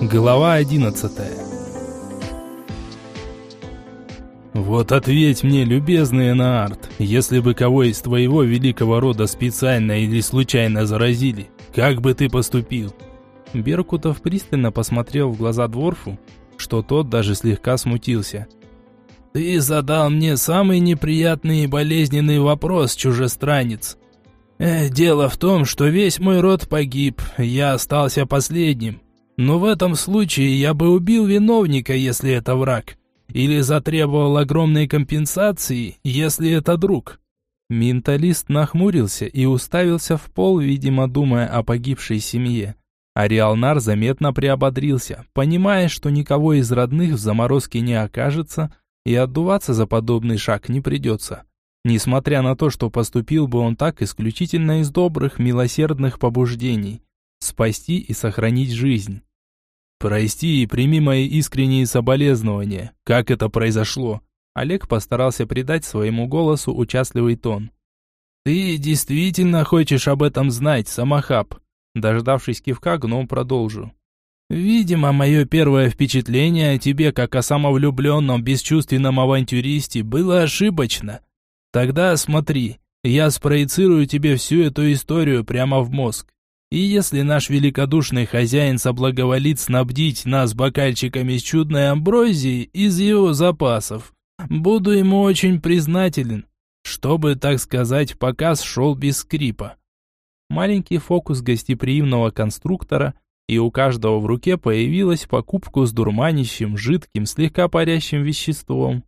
Глава 11 Вот ответь мне, любезный Энаарт, если бы кого из твоего великого рода специально или случайно заразили, как бы ты поступил? Беркутов пристально посмотрел в глаза Дворфу, что тот даже слегка смутился. «Ты задал мне самый неприятный и болезненный вопрос, чужестранец. Э, дело в том, что весь мой род погиб, я остался последним. Но в этом случае я бы убил виновника, если это враг, или затребовал огромной компенсации, если это друг». Менталист нахмурился и уставился в пол, видимо, думая о погибшей семье. Ариалнар заметно приободрился, понимая, что никого из родных в заморозке не окажется, и отдуваться за подобный шаг не придется. Несмотря на то, что поступил бы он так исключительно из добрых, милосердных побуждений. Спасти и сохранить жизнь. «Прости и прими мои искренние соболезнования. Как это произошло?» Олег постарался придать своему голосу участливый тон. «Ты действительно хочешь об этом знать, Самахаб?» Дождавшись кивка, гном продолжил. «Видимо, мое первое впечатление о тебе, как о самовлюбленном, бесчувственном авантюристе, было ошибочно. Тогда смотри, я спроецирую тебе всю эту историю прямо в мозг. И если наш великодушный хозяин соблаговолит снабдить нас бокальчиками с чудной амброзией из его запасов, буду ему очень признателен, чтобы, так сказать, показ шел без скрипа маленький фокус гостеприимного конструктора, и у каждого в руке появилась покупка с дурманящим, жидким, слегка парящим веществом.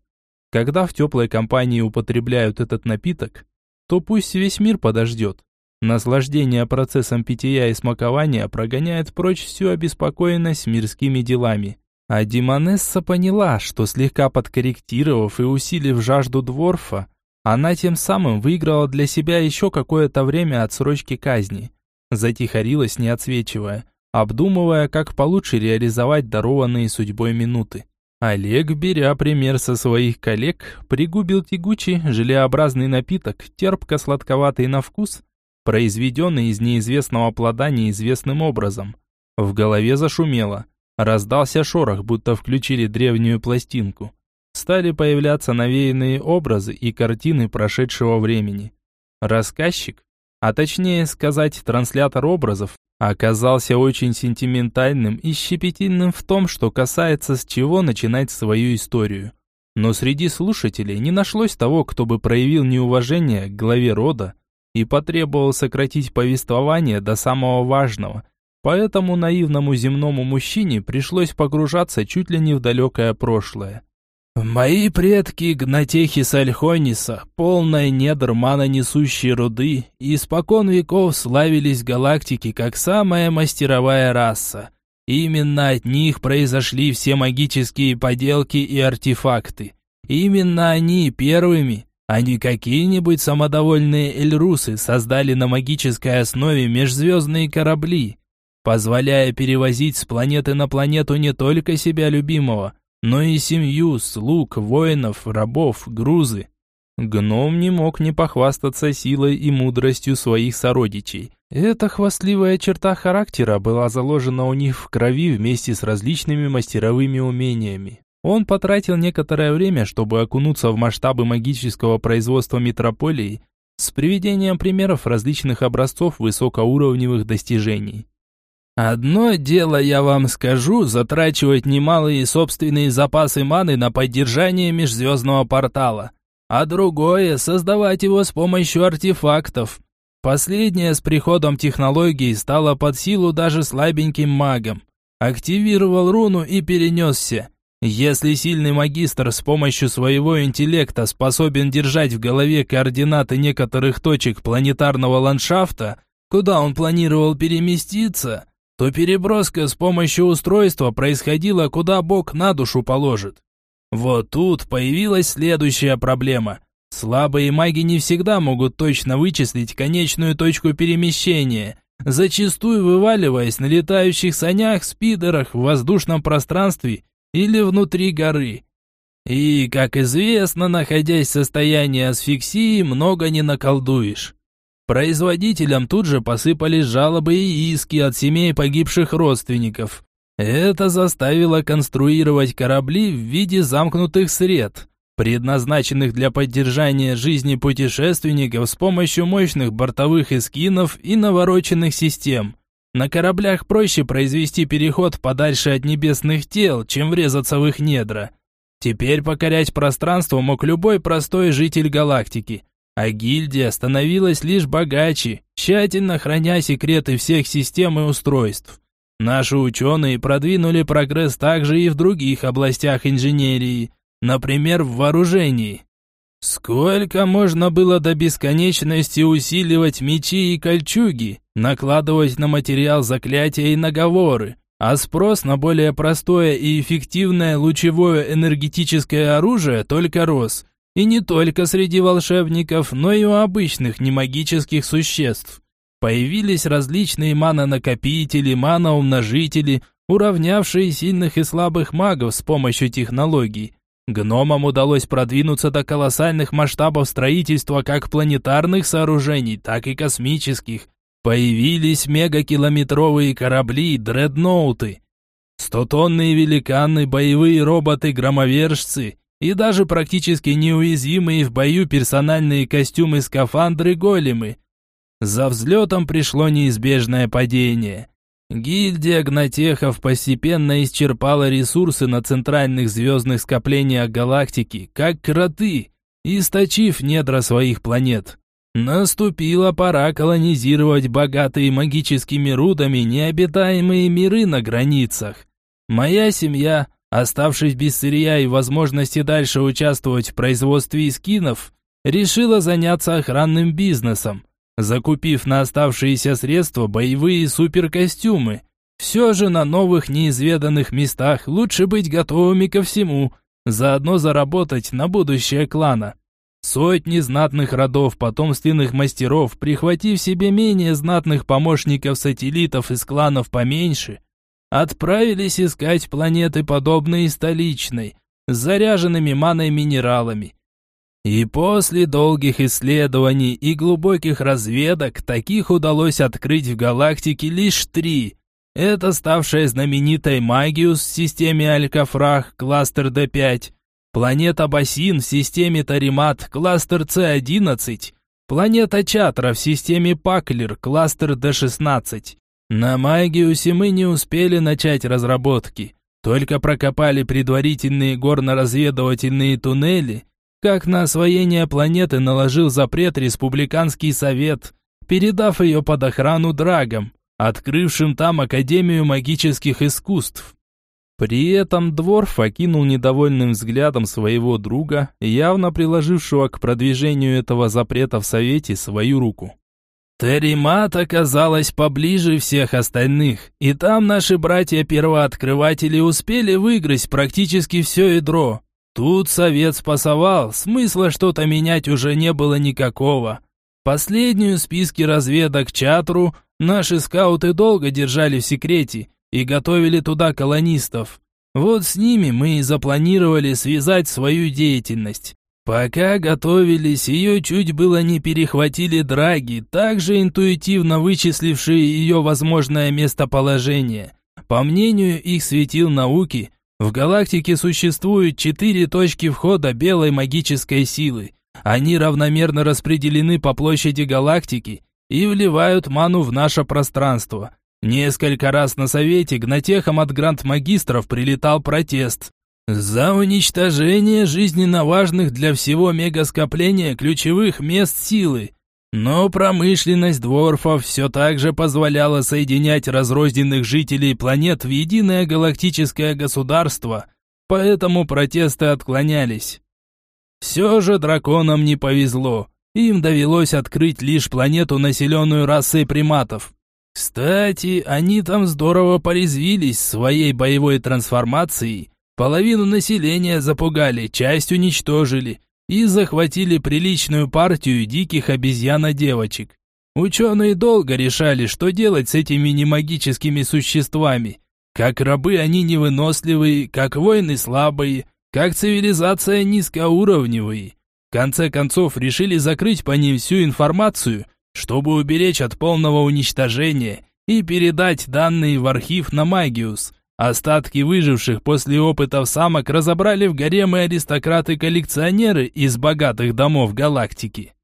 Когда в теплой компании употребляют этот напиток, то пусть весь мир подождет. Наслаждение процессом питья и смакования прогоняет прочь всю обеспокоенность мирскими делами. А Димонесса поняла, что слегка подкорректировав и усилив жажду Дворфа, она тем самым выиграла для себя еще какое-то время отсрочки казни. Затихарилась, не отсвечивая, обдумывая, как получше реализовать дарованные судьбой минуты. Олег, беря пример со своих коллег, пригубил тягучий, желеобразный напиток, терпко-сладковатый на вкус, произведенный из неизвестного плода неизвестным образом. В голове зашумело. Раздался шорох, будто включили древнюю пластинку стали появляться навеянные образы и картины прошедшего времени. Рассказчик, а точнее сказать транслятор образов, оказался очень сентиментальным и щепетильным в том, что касается с чего начинать свою историю. Но среди слушателей не нашлось того, кто бы проявил неуважение к главе рода и потребовал сократить повествование до самого важного. Поэтому наивному земному мужчине пришлось погружаться чуть ли не в далекое прошлое. Мои предки Гнатехи Сальхониса, полная недр несущие руды, испокон веков славились галактики как самая мастеровая раса. Именно от них произошли все магические поделки и артефакты. Именно они первыми, не какие-нибудь самодовольные эльрусы, создали на магической основе межзвездные корабли, позволяя перевозить с планеты на планету не только себя любимого, но и семью, слуг, воинов, рабов, грузы. Гном не мог не похвастаться силой и мудростью своих сородичей. Эта хвастливая черта характера была заложена у них в крови вместе с различными мастеровыми умениями. Он потратил некоторое время, чтобы окунуться в масштабы магического производства метрополии с приведением примеров различных образцов высокоуровневых достижений. Одно дело, я вам скажу, затрачивать немалые собственные запасы маны на поддержание межзвездного портала, а другое – создавать его с помощью артефактов. Последнее с приходом технологий стало под силу даже слабеньким магам. Активировал руну и перенесся. Если сильный магистр с помощью своего интеллекта способен держать в голове координаты некоторых точек планетарного ландшафта, куда он планировал переместиться – то переброска с помощью устройства происходила куда Бог на душу положит. Вот тут появилась следующая проблема. Слабые маги не всегда могут точно вычислить конечную точку перемещения, зачастую вываливаясь на летающих санях, спидерах в воздушном пространстве или внутри горы. И, как известно, находясь в состоянии асфиксии, много не наколдуешь. Производителям тут же посыпались жалобы и иски от семей погибших родственников. Это заставило конструировать корабли в виде замкнутых сред, предназначенных для поддержания жизни путешественников с помощью мощных бортовых эскинов и навороченных систем. На кораблях проще произвести переход подальше от небесных тел, чем врезаться в их недра. Теперь покорять пространство мог любой простой житель галактики, а гильдия становилась лишь богаче, тщательно храня секреты всех систем и устройств. Наши ученые продвинули прогресс также и в других областях инженерии, например, в вооружении. Сколько можно было до бесконечности усиливать мечи и кольчуги, накладывать на материал заклятия и наговоры, а спрос на более простое и эффективное лучевое энергетическое оружие только рос. И не только среди волшебников, но и у обычных немагических существ. Появились различные мана-накопители, мана-умножители, уравнявшие сильных и слабых магов с помощью технологий. Гномам удалось продвинуться до колоссальных масштабов строительства как планетарных сооружений, так и космических. Появились мегакилометровые корабли, дредноуты, стотонные великаны, боевые роботы-громовержцы и даже практически неуязвимые в бою персональные костюмы-скафандры-големы – за взлетом пришло неизбежное падение. Гильдия гнатехов постепенно исчерпала ресурсы на центральных звездных скоплениях галактики, как кроты, источив недра своих планет. Наступила пора колонизировать богатые магическими рудами необитаемые миры на границах. Моя семья, оставшись без сырья и возможности дальше участвовать в производстве скинов, решила заняться охранным бизнесом закупив на оставшиеся средства боевые суперкостюмы. Все же на новых неизведанных местах лучше быть готовыми ко всему, заодно заработать на будущее клана. Сотни знатных родов потомственных мастеров, прихватив себе менее знатных помощников-сателлитов из кланов поменьше, отправились искать планеты, подобные столичной, с заряженными маной-минералами, и после долгих исследований и глубоких разведок таких удалось открыть в галактике лишь три. Это ставшая знаменитой Магиус в системе Алькафрах, кластер D5, планета Басин в системе Таримат, кластер C11, планета Чатра в системе Паклер, кластер D16. На Магиусе мы не успели начать разработки, только прокопали предварительные горно-разведывательные туннели как на освоение планеты наложил запрет Республиканский совет, передав ее под охрану драгам, открывшим там Академию магических искусств. При этом Дворф окинул недовольным взглядом своего друга, явно приложившего к продвижению этого запрета в Совете свою руку. Теримат оказалась поближе всех остальных, и там наши братья-первооткрыватели успели выиграть практически все ядро, Тут совет спасовал, смысла что-то менять уже не было никакого. Последнюю списки разведок Чатру наши скауты долго держали в секрете и готовили туда колонистов. Вот с ними мы и запланировали связать свою деятельность. Пока готовились, ее чуть было не перехватили драги, также интуитивно вычислившие ее возможное местоположение. По мнению их светил науки, в галактике существует четыре точки входа белой магической силы. Они равномерно распределены по площади галактики и вливают ману в наше пространство. Несколько раз на совете гнатехам от гранд-магистров прилетал протест. За уничтожение жизненно важных для всего мегаскопления ключевых мест силы. Но промышленность дворфов все так же позволяла соединять разрозненных жителей планет в единое галактическое государство, поэтому протесты отклонялись. Все же драконам не повезло, им довелось открыть лишь планету, населенную расой приматов. Кстати, они там здорово порезвились своей боевой трансформацией, половину населения запугали, часть уничтожили – и захватили приличную партию диких обезьянодевочек. Ученые долго решали, что делать с этими немагическими существами. Как рабы они невыносливые, как воины слабые, как цивилизация низкоуровневые. В конце концов решили закрыть по ним всю информацию, чтобы уберечь от полного уничтожения и передать данные в архив на Магиус, Остатки выживших после опытов самок разобрали в гаремы аристократы-коллекционеры из богатых домов галактики.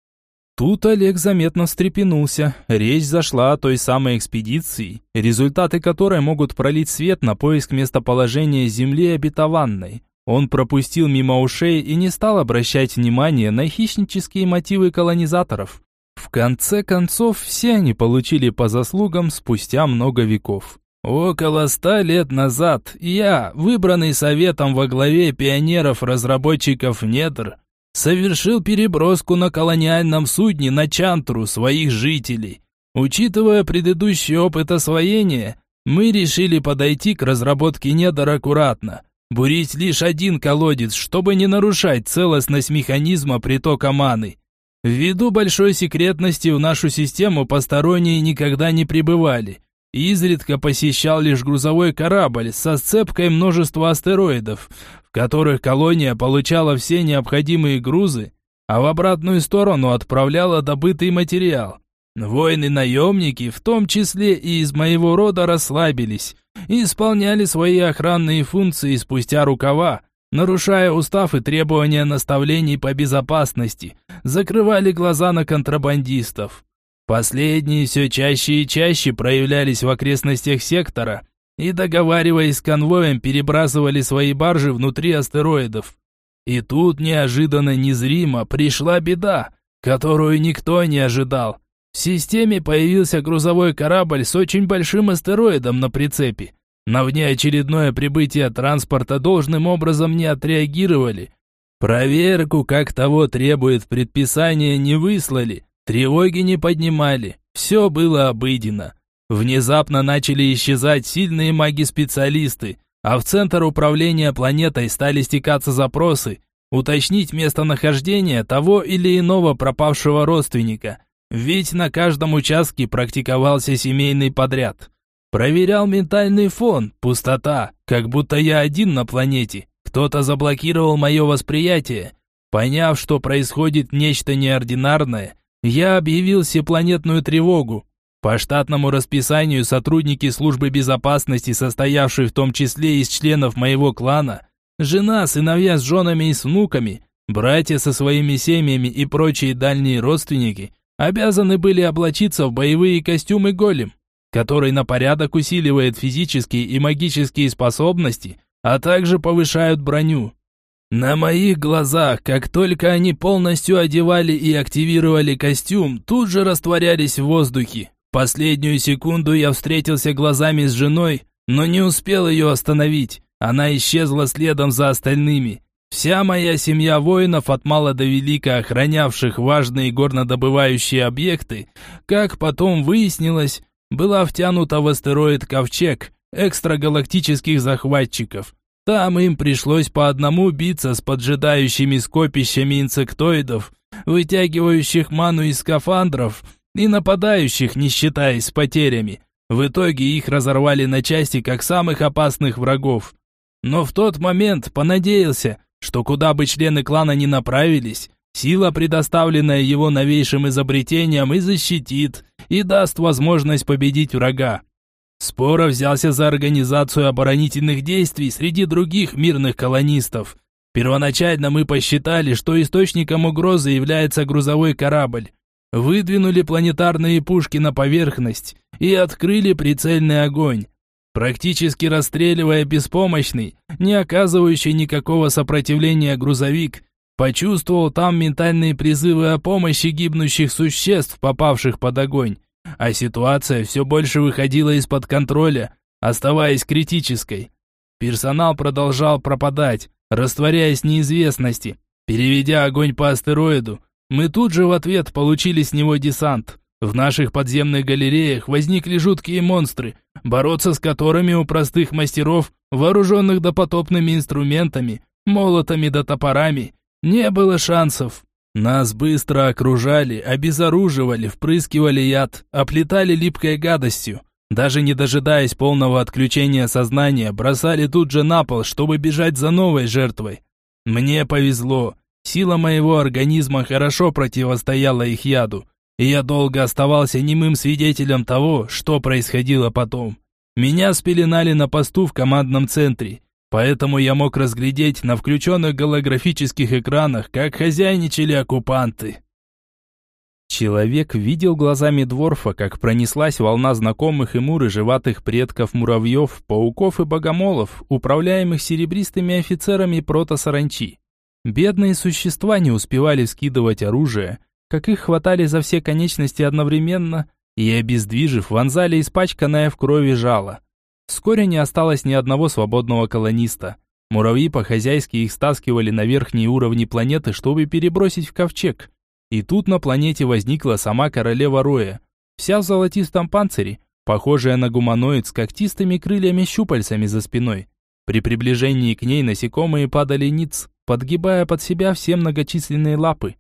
Тут Олег заметно встрепенулся. Речь зашла о той самой экспедиции, результаты которой могут пролить свет на поиск местоположения Земли обетованной. Он пропустил мимо ушей и не стал обращать внимания на хищнические мотивы колонизаторов. В конце концов, все они получили по заслугам спустя много веков. Около ста лет назад я, выбранный советом во главе пионеров-разработчиков недр, совершил переброску на колониальном судне на Чантру своих жителей. Учитывая предыдущий опыт освоения, мы решили подойти к разработке недр аккуратно, бурить лишь один колодец, чтобы не нарушать целостность механизма притока маны. Ввиду большой секретности в нашу систему посторонние никогда не прибывали, изредка посещал лишь грузовой корабль со сцепкой множества астероидов, в которых колония получала все необходимые грузы, а в обратную сторону отправляла добытый материал. Воины-наемники, в том числе и из моего рода, расслабились и исполняли свои охранные функции спустя рукава, нарушая устав и требования наставлений по безопасности, закрывали глаза на контрабандистов. Последние все чаще и чаще проявлялись в окрестностях сектора и, договариваясь с конвоем, перебрасывали свои баржи внутри астероидов. И тут неожиданно незримо пришла беда, которую никто не ожидал. В системе появился грузовой корабль с очень большим астероидом на прицепе. На внеочередное прибытие транспорта должным образом не отреагировали. Проверку, как того требует предписание, не выслали, Тревоги не поднимали, все было обыденно. Внезапно начали исчезать сильные маги-специалисты, а в центр управления планетой стали стекаться запросы, уточнить местонахождение того или иного пропавшего родственника. Ведь на каждом участке практиковался семейный подряд. Проверял ментальный фон, пустота, как будто я один на планете. Кто-то заблокировал мое восприятие. Поняв, что происходит нечто неординарное, я объявил всепланетную тревогу. По штатному расписанию сотрудники службы безопасности, состоявшие в том числе из членов моего клана, жена, сыновья с женами и с внуками, братья со своими семьями и прочие дальние родственники, обязаны были облачиться в боевые костюмы голем, который на порядок усиливает физические и магические способности, а также повышают броню. На моих глазах, как только они полностью одевали и активировали костюм, тут же растворялись в воздухе. Последнюю секунду я встретился глазами с женой, но не успел ее остановить. Она исчезла следом за остальными. Вся моя семья воинов от мала до велика, охранявших важные горнодобывающие объекты, как потом выяснилось, была втянута в астероид Ковчег экстрагалактических захватчиков. Там им пришлось по одному биться с поджидающими скопищами инсектоидов, вытягивающих ману из скафандров и нападающих, не считаясь с потерями. В итоге их разорвали на части как самых опасных врагов. Но в тот момент понадеялся, что куда бы члены клана ни направились, сила, предоставленная его новейшим изобретением, и защитит, и даст возможность победить врага. Споро взялся за организацию оборонительных действий среди других мирных колонистов. Первоначально мы посчитали, что источником угрозы является грузовой корабль. Выдвинули планетарные пушки на поверхность и открыли прицельный огонь. Практически расстреливая беспомощный, не оказывающий никакого сопротивления грузовик, почувствовал там ментальные призывы о помощи гибнущих существ, попавших под огонь а ситуация все больше выходила из-под контроля, оставаясь критической. Персонал продолжал пропадать, растворяясь в неизвестности. Переведя огонь по астероиду, мы тут же в ответ получили с него десант. В наших подземных галереях возникли жуткие монстры, бороться с которыми у простых мастеров, вооруженных допотопными инструментами, молотами да топорами, не было шансов. Нас быстро окружали, обезоруживали, впрыскивали яд, оплетали липкой гадостью. Даже не дожидаясь полного отключения сознания, бросали тут же на пол, чтобы бежать за новой жертвой. Мне повезло. Сила моего организма хорошо противостояла их яду, и я долго оставался немым свидетелем того, что происходило потом. Меня спеленали на посту в командном центре, поэтому я мог разглядеть на включенных голографических экранах, как хозяйничали оккупанты. Человек видел глазами Дворфа, как пронеслась волна знакомых ему рыжеватых предков муравьев, пауков и богомолов, управляемых серебристыми офицерами протосаранчи. Бедные существа не успевали скидывать оружие, как их хватали за все конечности одновременно и, обездвижив, вонзали испачканное в крови жало. Вскоре не осталось ни одного свободного колониста. Муравьи по-хозяйски их стаскивали на верхние уровни планеты, чтобы перебросить в ковчег. И тут на планете возникла сама королева Роя, вся в золотистом панцире, похожая на гуманоид с когтистыми крыльями-щупальцами за спиной. При приближении к ней насекомые падали ниц, подгибая под себя все многочисленные лапы.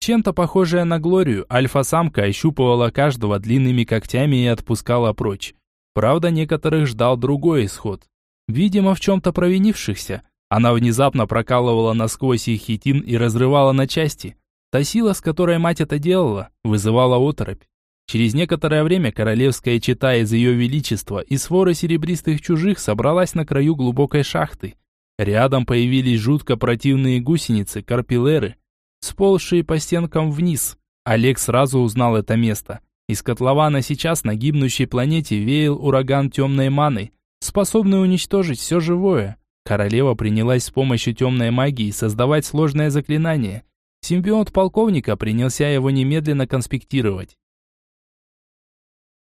Чем-то похожая на Глорию, альфа-самка ощупывала каждого длинными когтями и отпускала прочь. Правда, некоторых ждал другой исход. Видимо, в чем-то провинившихся, она внезапно прокалывала насквозь их хитин и разрывала на части. Та сила, с которой мать это делала, вызывала оторопь. Через некоторое время королевская чета из ее величества и своры серебристых чужих собралась на краю глубокой шахты. Рядом появились жутко противные гусеницы, карпилеры, сползшие по стенкам вниз. Олег сразу узнал это место. Из котлована сейчас на гибнущей планете веял ураган темной маны, способный уничтожить все живое. Королева принялась с помощью темной магии создавать сложное заклинание. Симбионт полковника принялся его немедленно конспектировать.